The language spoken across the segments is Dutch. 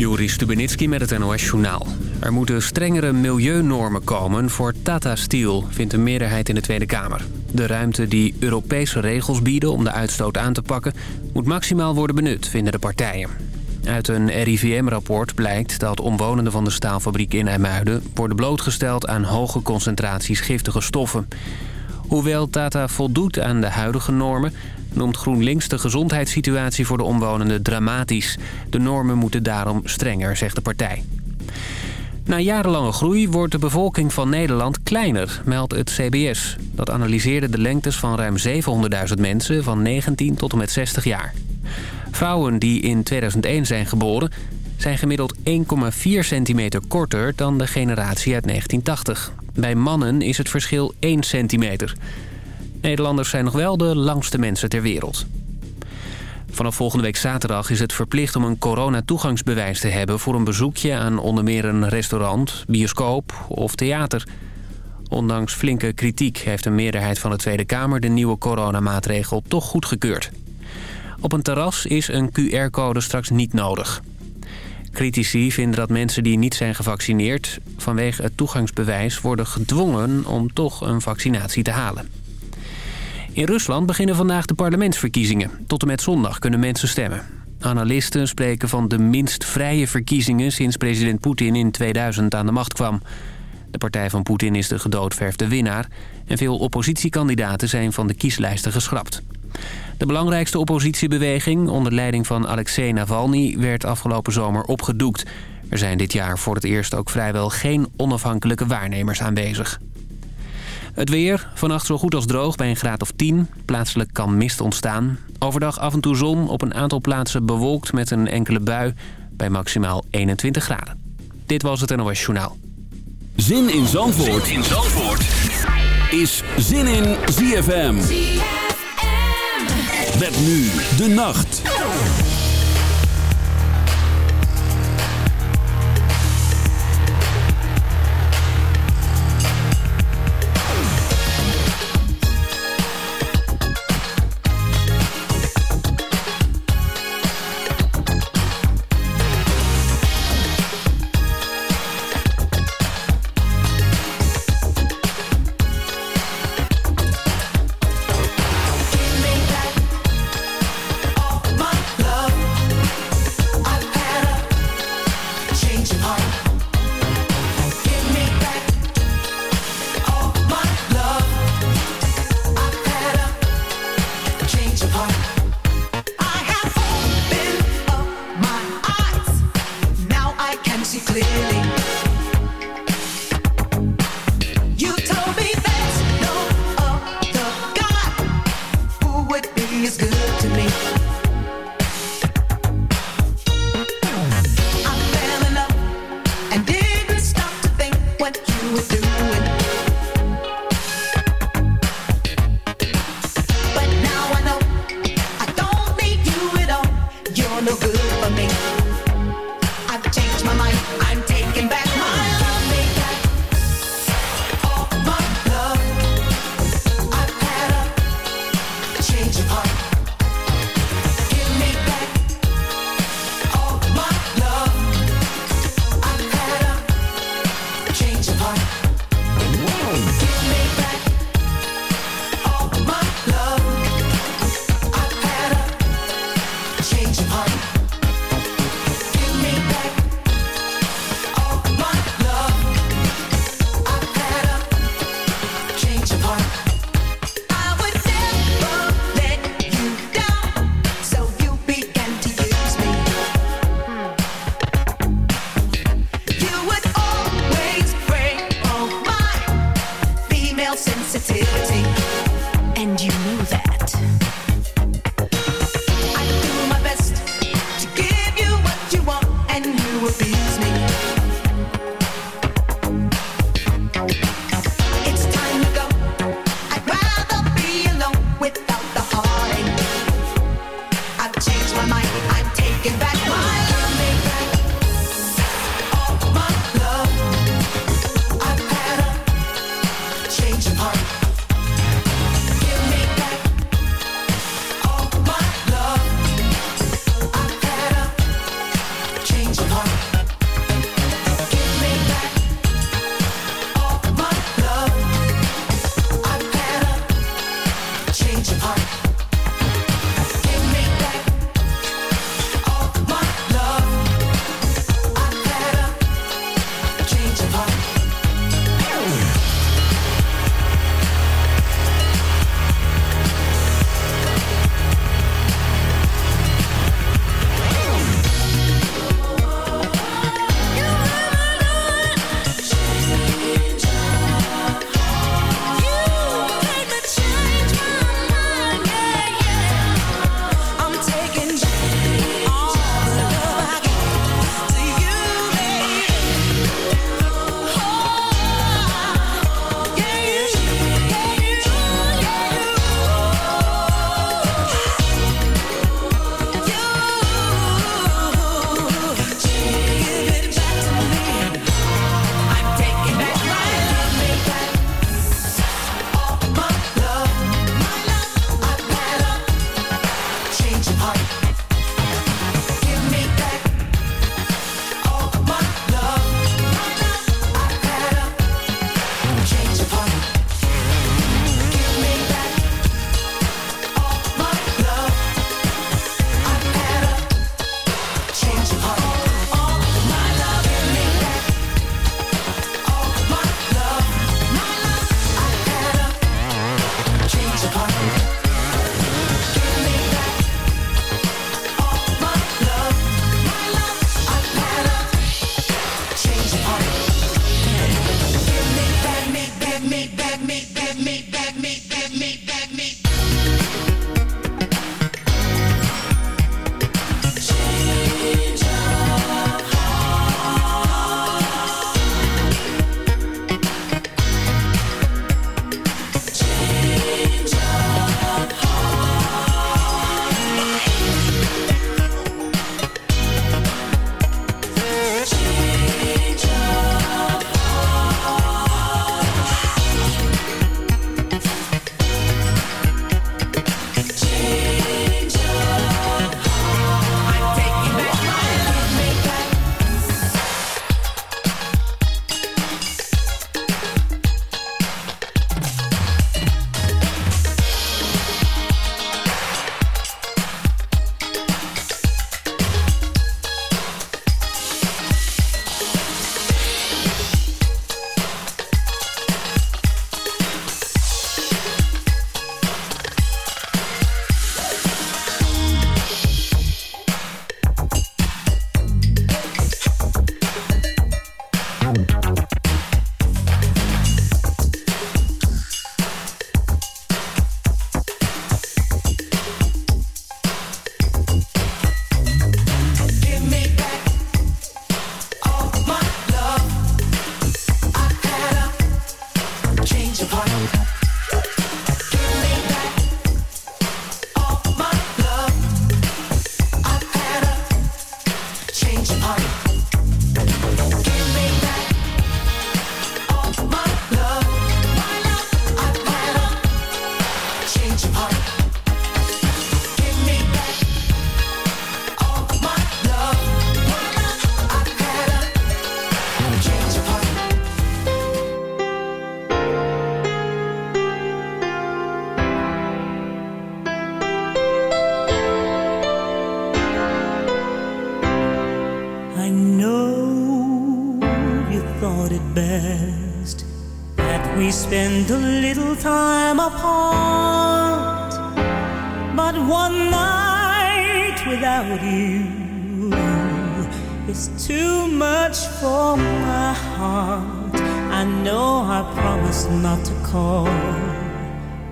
Juri Stubenitski met het NOS-journaal. Er moeten strengere milieunormen komen voor Tata Steel, vindt een meerderheid in de Tweede Kamer. De ruimte die Europese regels bieden om de uitstoot aan te pakken... moet maximaal worden benut, vinden de partijen. Uit een RIVM-rapport blijkt dat omwonenden van de staalfabriek in IJmuiden... worden blootgesteld aan hoge concentraties giftige stoffen. Hoewel Tata voldoet aan de huidige normen noemt GroenLinks de gezondheidssituatie voor de omwonenden dramatisch. De normen moeten daarom strenger, zegt de partij. Na jarenlange groei wordt de bevolking van Nederland kleiner, meldt het CBS. Dat analyseerde de lengtes van ruim 700.000 mensen van 19 tot en met 60 jaar. Vrouwen die in 2001 zijn geboren zijn gemiddeld 1,4 centimeter korter dan de generatie uit 1980. Bij mannen is het verschil 1 centimeter. Nederlanders zijn nog wel de langste mensen ter wereld. Vanaf volgende week zaterdag is het verplicht om een coronatoegangsbewijs te hebben... voor een bezoekje aan onder meer een restaurant, bioscoop of theater. Ondanks flinke kritiek heeft een meerderheid van de Tweede Kamer... de nieuwe coronamaatregel toch goedgekeurd. Op een terras is een QR-code straks niet nodig. Critici vinden dat mensen die niet zijn gevaccineerd... vanwege het toegangsbewijs worden gedwongen om toch een vaccinatie te halen. In Rusland beginnen vandaag de parlementsverkiezingen. Tot en met zondag kunnen mensen stemmen. Analisten spreken van de minst vrije verkiezingen sinds president Poetin in 2000 aan de macht kwam. De partij van Poetin is de gedoodverfde winnaar... en veel oppositiekandidaten zijn van de kieslijsten geschrapt. De belangrijkste oppositiebeweging onder leiding van Alexei Navalny... werd afgelopen zomer opgedoekt. Er zijn dit jaar voor het eerst ook vrijwel geen onafhankelijke waarnemers aanwezig. Het weer, vannacht zo goed als droog bij een graad of 10. Plaatselijk kan mist ontstaan. Overdag af en toe zon, op een aantal plaatsen bewolkt met een enkele bui... bij maximaal 21 graden. Dit was het NOS Journaal. Zin in Zandvoort, zin in Zandvoort. is Zin in ZFM. ZFM. Met nu de nacht.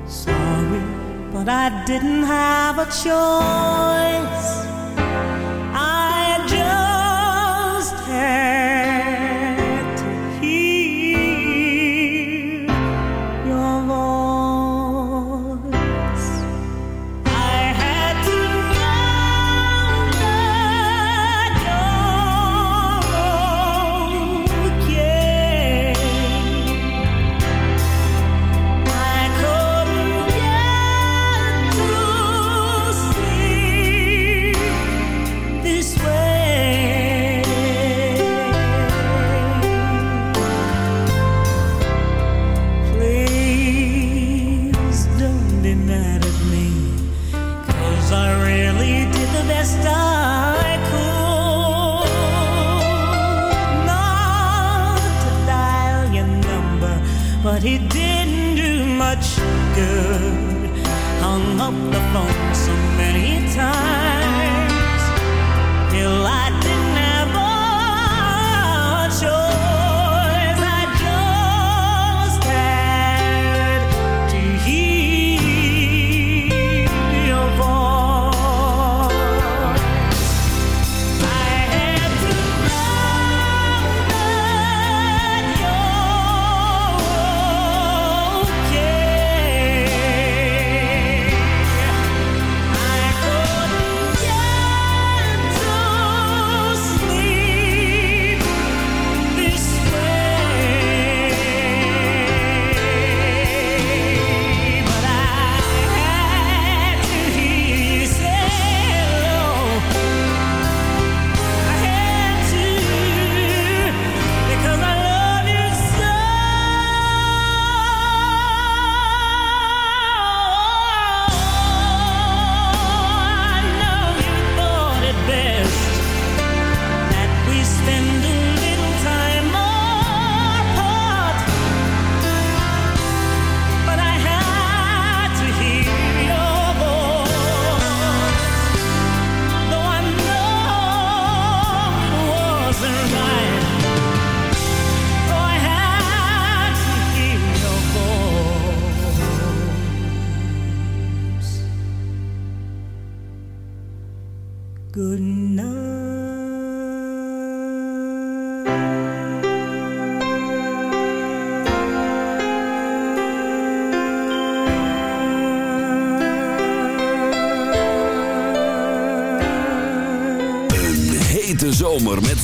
Sorry, but I didn't have a choice.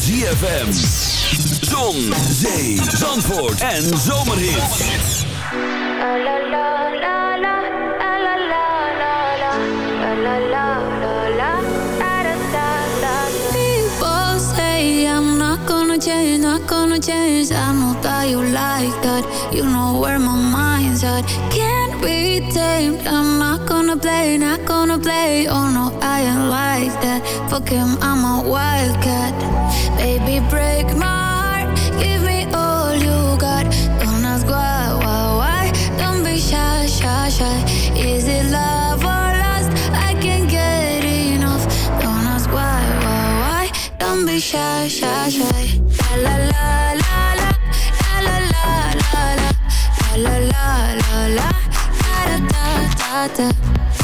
ZFM. Zon, zee, zandvoort en zomerhit. People say I'm not gonna change, not gonna change. I know that you like that. You know where my mind's at. Can't be tamed. I'm not gonna play, not gonna play. Oh no, I ain't like that. Fuck him, I'm a wildcat da da da da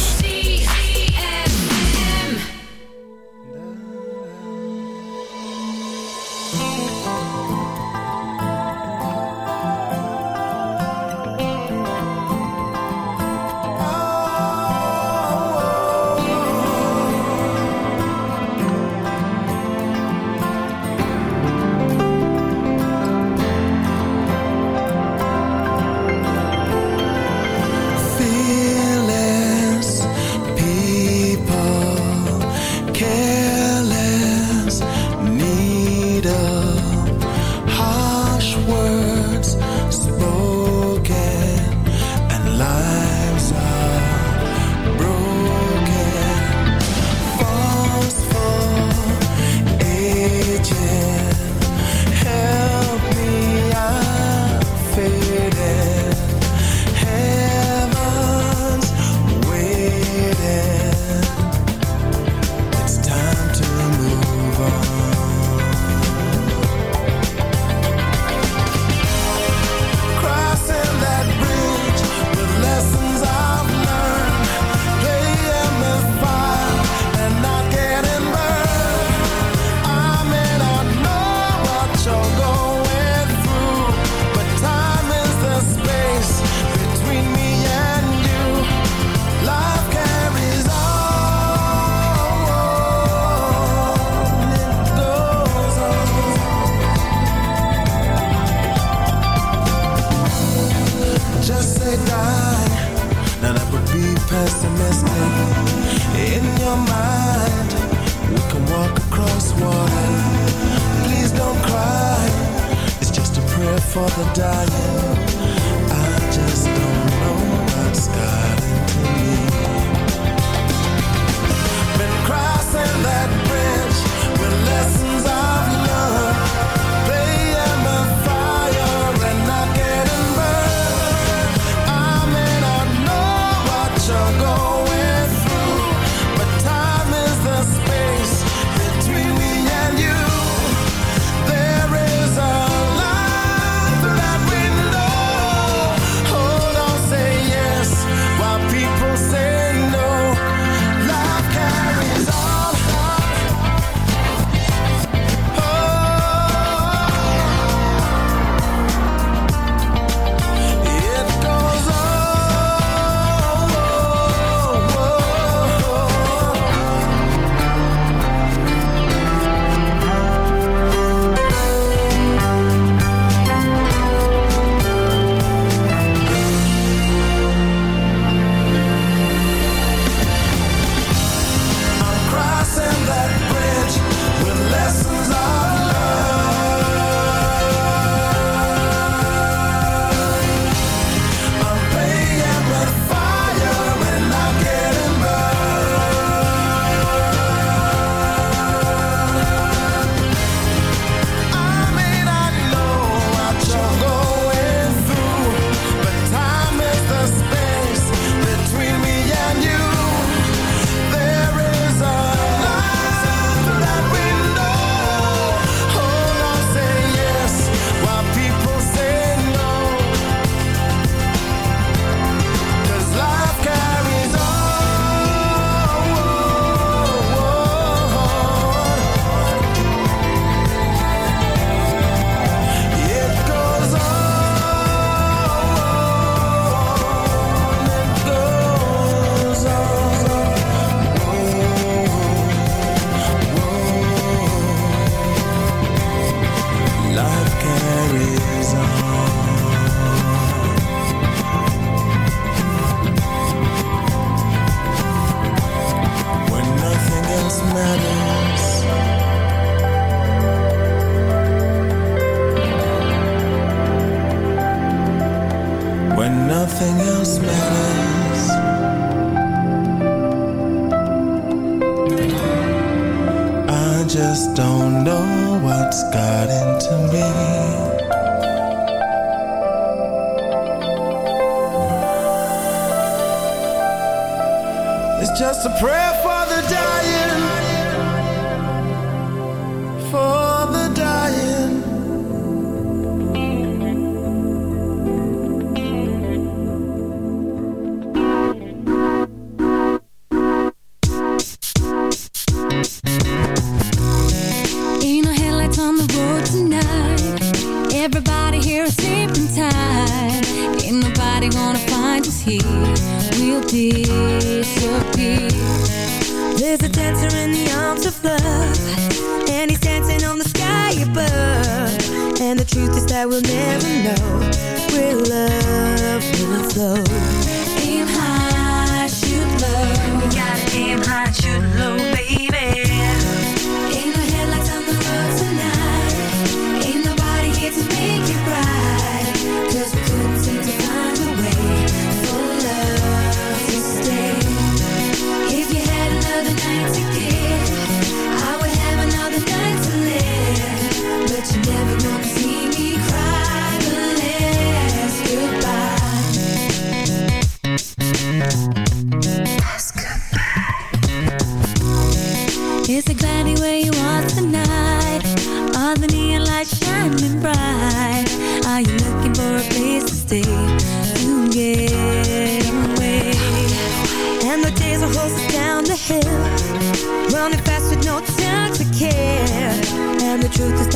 It's a prayer for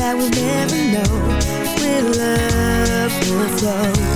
that we'll never know where love will flow.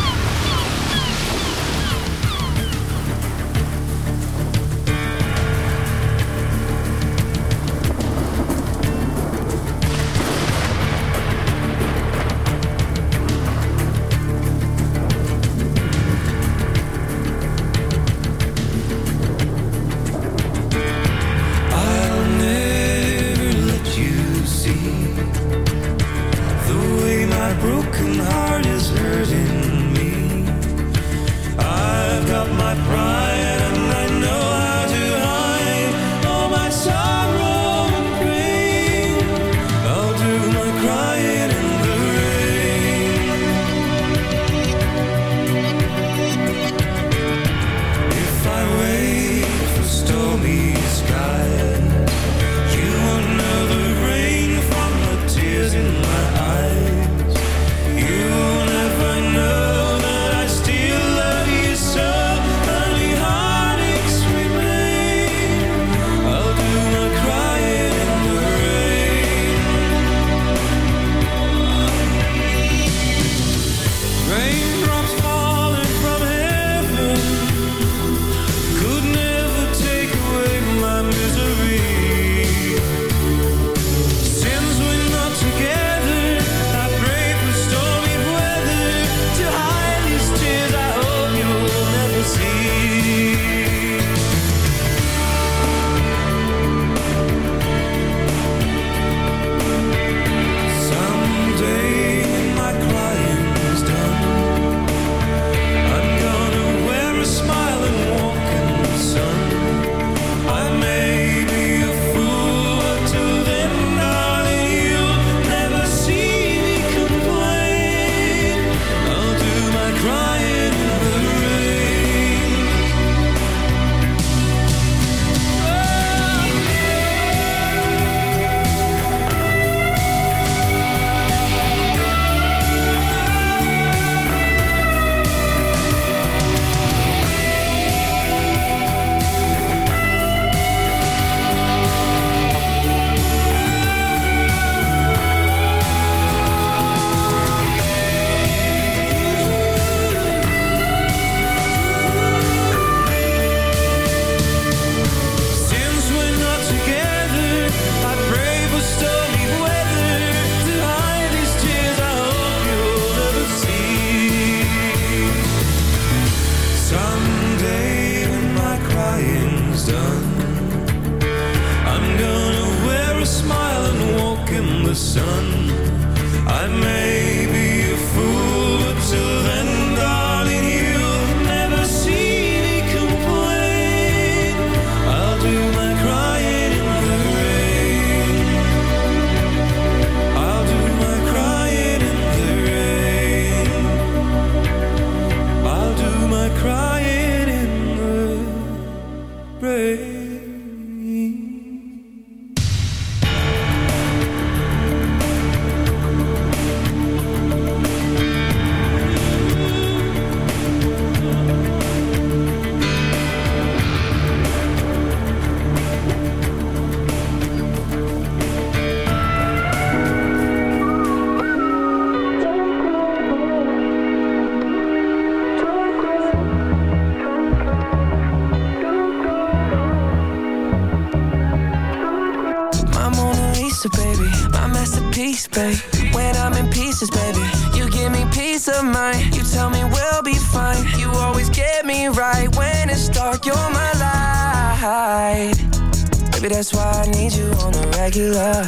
Maybe that's why I need you on the regular.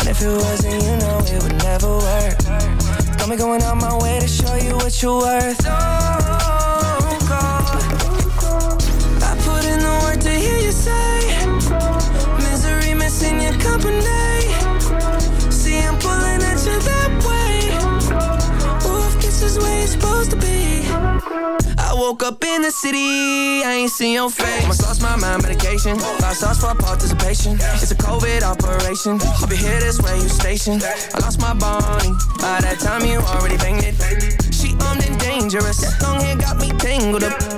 And if it wasn't, you know it would never work. Got me going out my way to show you what you're worth. Oh, Don't go. I put in the work to hear you say misery missing your company. See, I'm pulling at you that way. Oof, this is where it's supposed woke up in the city, I ain't seen your face. My sauce, my mind, medication. Five stars for participation. It's a COVID operation. I'll be here this way, you stationed. I lost my body. By that time, you already banged it. She armed and dangerous. Long hair got me tangled up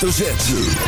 Hoofdletter Z.